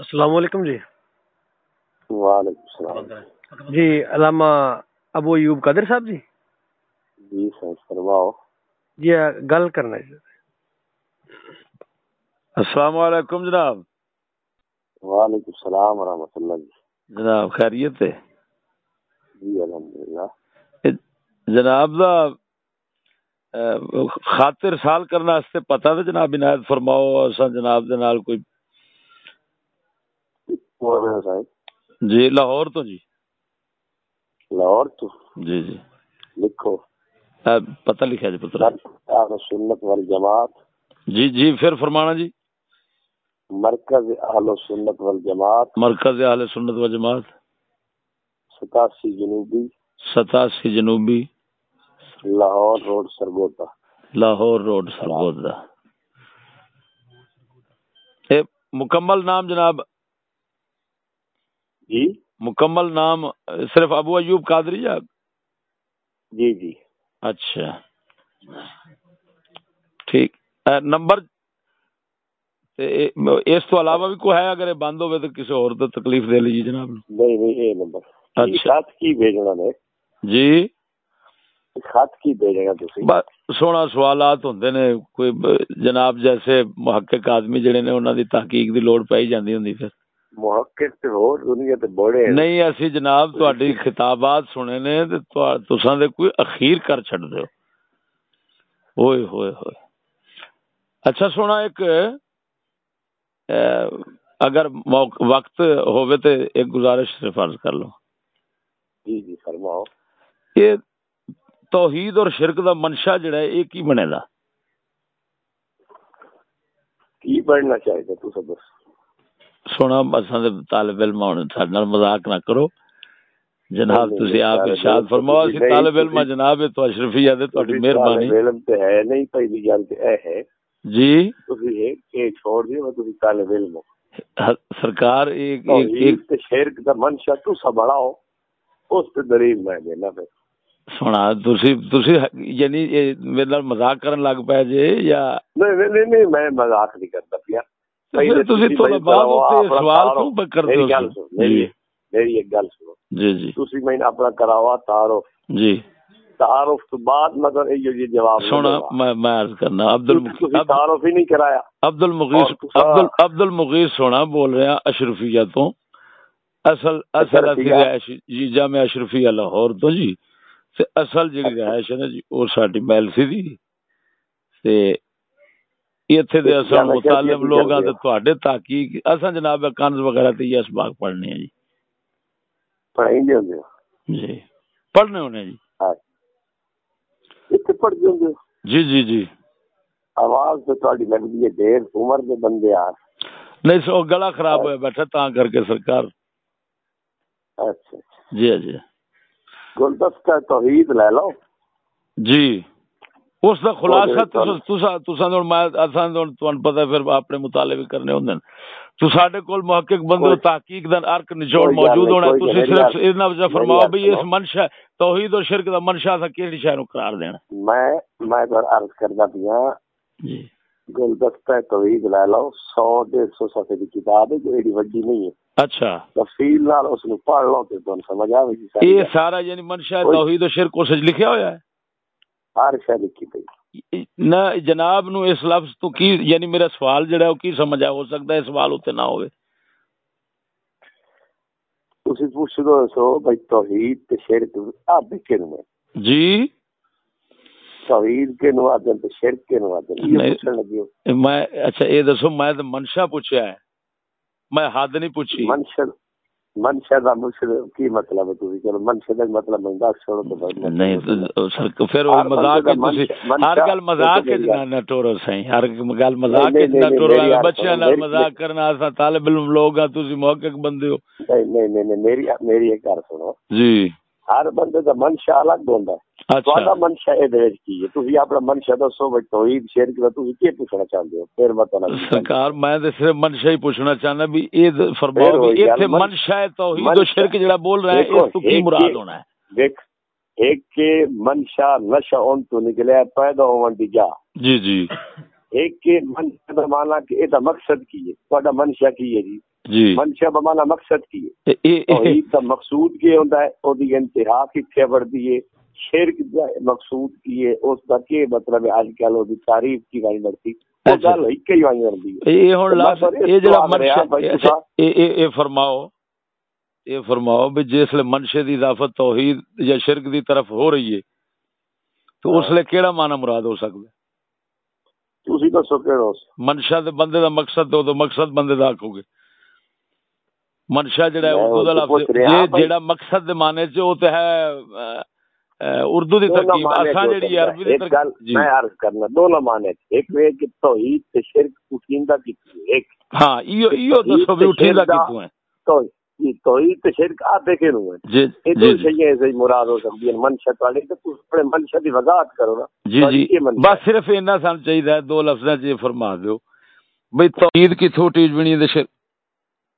السلام علیکم جی۔ وعلیکم السلام۔ جی علامہ ابو ایوب قادر صاحب جی۔ جی سر فرماؤ۔ جی گل کرنا ہے۔ السلام علیکم جناب۔ وعلیکم السلام ورحمۃ اللہ۔ جی جناب خیریت ہے؟ جی الحمدللہ۔ جناب دا خاطر سال کرنا واسطے پتہ تے جناب عنایت فرماؤ اساں جناب دے نال کوئی صاحب جی لاہور تو جی۔ لاہور تو۔ جی جی۔ لکھو۔ پتہ لکھا جی پتر اہل سنت والجماعت۔ جی جی پھر فرمانا جی۔ مرکز اہل سنت والجماعت۔ مرکز اہل سنت و جماعت ستاسی جنوبی۔ ستاسی جنوبی۔ لاہور روڈ سرگوتا لاہور روڈ سرگودا اے مکمل نام جناب۔ جی؟ مکمل نام صرف ابو ایوب قادری یا جی جی۔ اچھا۔ ٹھیک۔ نمبر اس تو علاوہ بھی کوئی ہے؟ اگر یہ بند ہوئے تو کسی اور تو تکلیف دے لیجیے جناب۔ نہیں نہیں یہ نمبر۔ اچھا۔ خط کی بھیجنا نے۔ جی۔ خط کی بھیجنا تسی۔ سونا سوالات ہوندے نے۔ کوئی جناب جیسے محقق آدمی جڑے نے انہاں دی تحقیق دی لوڑ پئی جاندی ہوندی پھر۔ محقق ہور دنیا تے بڑے ہیں۔ نہیں اسی جناب تہاڈی خطابات سنے نے تے تساں دے کوئی اخیر کر چھڈ دیو۔ ہوئے ہوئے ہوئے۔ اچھا سونا ایک اگر وقت ہوئے تے ایک گزارش صرف عرض کر لو جی جی فرماؤ۔ یہ توحید اور شرک دا منشا جڑا ہے یہ کی بنے دا کی پڑھنا چاہیے تو سب بس سونا اساں دے طالب علم ہون ساڈے نال مذاق نہ کرو۔ جناب تسی آپ ارشاد فرماؤ اسی نہیں، طالب علم جناب تو اشرفیہ دے تہاڈی مہربانی۔ علم تے ہے نہیں پہلی گل تے اے ہے۔ جی۔ تسی یہ چھوڑ دیو تسی طالب علم ہو۔ سرکار ایک ایک ایک۔ تے شرک دا منشا تو سنبھاؤ اس تے دلیل میں دینا پھر۔ سونا تسی تسی یعنی میرے نال مذاق کرن لگ پے جے یا نہیں نہیں نہیں نہیں میں مذاق نہیں کرتا پیا۔ میری جی۔ جی جی۔ تسی میں اپنا کراوا تعارف۔ جی۔ تعارف تو بعد مگر یہ یہ جواب سونا ملے گا۔ میں میں عرض کرنا عبد تسی المقیس تعارف ہی نہیں کرایا۔ عبد المغیث اور تسا- عبد ال- عبد المغیث سونا بول ہیں اشرفیہ تو۔ اصل اصل اشرفیہ؟ رہائش جی اشرفیہ لاہور تو جی۔ تے اصل جڑی رہائش ہے نا جی وہ ساڈی محل سی دی تے ایتھے دے لوگ کردے تے تواڈے تحقیق اساں جناب کنز وغیرہ تے یہ اسباق پڑھنے ہیں جی۔ پڑھائی نہیں ہوندے جی۔ پڑھنے ہونے جی۔ ہاں۔ اتنے پڑھ ہوندے جی جی جی۔ آواز تو تھوڑی لگتی ہے دیر عمر دے بندے آ نہیں سو گلا خراب ہویا بیٹھا تاں کر کے سرکار۔ اچھا۔ جی جی۔ گلدستہ توحید لے لو۔ جی۔ اس دا خلاصہ تساں تساں ہن میں اساں ہن تانوں پتہ پھر اپنے مطالعے بھی کرنے ہوندے تو ساڈے کول محقق بندے کوئی- تحقیق دا ارک نچوڑ موجود ہونا تسی صرف اتنا وجہ فرماؤ بھئی اس۔ منشا توحید اور شرک دا منشا تھا کیڑی شے نو قرار دینا میں میں پر عرض کرنا پیا جی۔ گلدستہ توحید لے لو سو ڈیڑھ سو صفحے کی کتاب ہے جو ایڈی وڈی نہیں ہے۔ اچھا۔ تفصیل نال اس نو پڑھ لو تے تانوں سمجھ آوے گی گل۔ سارا یعنی منشا توحید اور شرک اس وچ لکھیا ہویا ہے؟ ہر شے لکھی پئی۔ نہ جناب نو اس لفظ تو کی یعنی میرا سوال جڑا ہے وہ کی سمجھ آ ہو سکتا ہے سوال اتنے نہ ہوئے۔ تسی پوچھ دو سو بھائی توحید تے شرک آپ کن میں جی۔ توحید کے نو آدن تے شرک کے نو آدن یہ۔ پوچھن لگی میں اچھا یہ دسو میں منشا پوچھا ہے۔ میں حد نہیں پوچھی۔ منشا منشا دا کی مطلب ہے تسی؟ چلو منشا دا مطلب میں دس چھوڑو تو بھائی میں- نہیں تو سر- پھر وہ ہر بندے مذاق دا ہے تسی؟ منشا- منشا- ہر گل مذاق میری ہے گل- نہ ٹورو سہی ہر گل مذاق نہیں، ہے نہیں، نہ نہیں، ٹورو میری گل بچیاں سنو، نال میری- مذاق کرنا اساں طالب علم لوگ تسی محقق بندے ہو۔ نہیں نہیں نہیں نہیں، میری میری ایک گل سنو۔ جی۔ ہر بندے دا منشا الگ ہوندا ہے۔ اے دے وچ کی ہے۔ تسی اپنا منشا دسو بھائی توحید شرک دا تسی کی پوچھنا چاہندے ہو؟ پھر میں تانوں سرکار میں تے صرف منشا ہی پوچھنا چاہنا بھی یہ پھر فرماؤ وہی بھی گل ایتھے من- منشا ہے توحید و منشا- کی ایک کے نشا اون تو نکلیا پیدا ہون دی جا۔ جی جی۔ ایک کے منشا دا معنی کہ اے دا مقصد کی ہے تہاڈا منشا کی ہے جی۔ جی۔ منشا بمانا مقصد کی ہے۔ توحید دا مقصود کی ہوندا ہے او دی انتہا بڑھدی ہے۔ شرک دا مقصود کی ہے اس دا کی مطلب ہے؟ اج کل او دی تعریف کی وانی بڑھتی او اچھا۔ گل ہی لفظ سر اس یہ جڑا اچھا اے- اے- اے فرماؤ۔ یہ فرماؤ بھی جسل منشے دی اضافت توحید یا شرک دی طرف ہو رہی ہے تو اس ہاں۔ لیے کیڑا معنی مراد ہو سکتا ہے؟ تسی دسو کیڑا منشا دے بندے دا مقصد تو تو مقصد بندے دا آکھو گے۔ منشا جڑا ہے اردو دا لفظ۔ جڑا مقصد دے معنی چ او تے ہے اردو دی ترکیب اساں جو جڑی ہے۔ عربی دی ترکیب جی۔ میں عرض کرنا دونوں معنی ایک وے کہ توحید تے شرک اٹھیندا کیتی ہے؟ ایک ہاں ایو ایو دسو بھی اٹھی دا کیتوں ہے۔ تو جی توحید تے شرک آدھے کے نو ہے؟ جی جی دو جی۔ شیئیں ایسے ہی مراد ہو سکتی ہیں منشا والے تو تم اپنے منشا دی وضاحت کرو نا۔ جی جی۔ بس صرف اینا سان چاہیے دو لفظ چ فرما دیو۔ بھئی توحید کی تھوٹی بنی دے شر